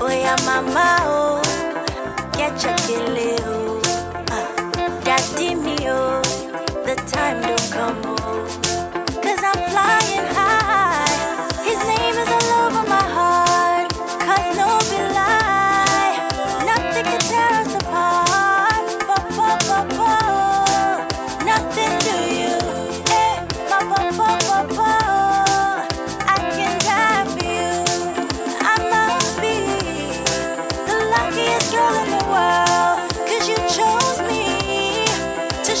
Oya mama oh, get your kele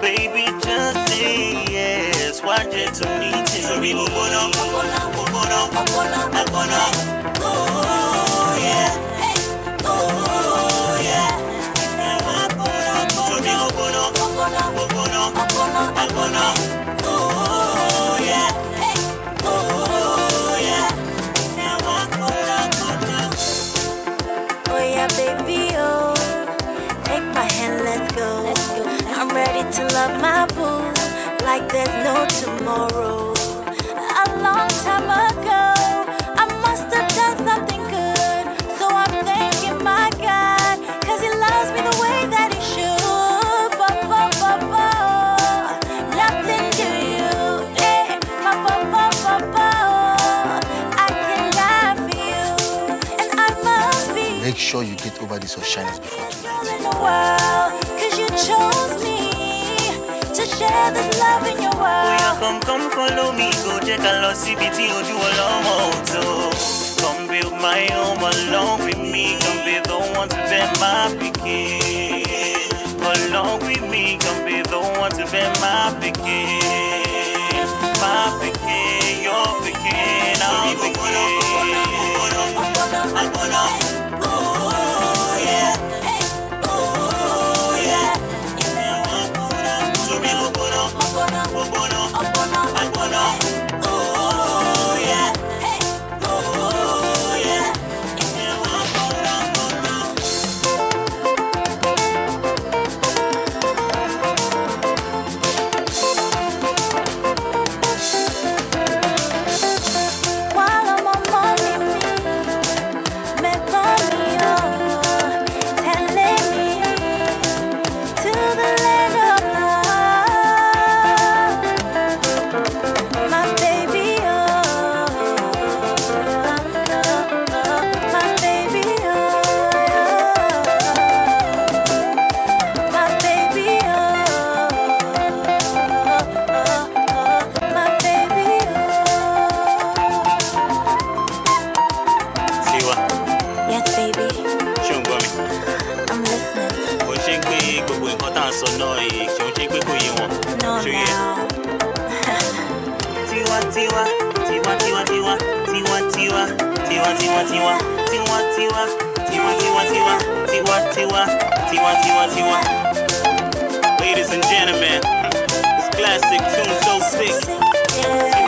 baby just say yes tó ní tèmi. sórí gbogbo náà gbogbo náà love my boo like there's no tomorrow. A long time ago, I must have done something good, so I'm thanking my God, cause He loves me the way that He should. Ba, ba, ba, ba. Nothing to you, eh? Ba, ba, ba, ba. I can die for you, and I must be Make sure you get over this shyness before tonight. in the world, cause you chose share this love in your Oya world. come come follow me go jẹ́ ká lọ síbi tí ojú ọlọ́mọ ò tó. Come build my home along with me, come be the one to be my pikin. Along with me, come be the one to be my pikin. My pikin, your pikin, our pikin. Tiwa, tiwa tiwa tiwa, tiwa tiwa, tiwa tiwa tiwa, tiwa tiwa, tiwa tiwa tiwa, tiwa tiwa, tiwa tiwa tiwa. Ladies and gentlemen, this classic tune so sick. Yeah. Tiwa Savage.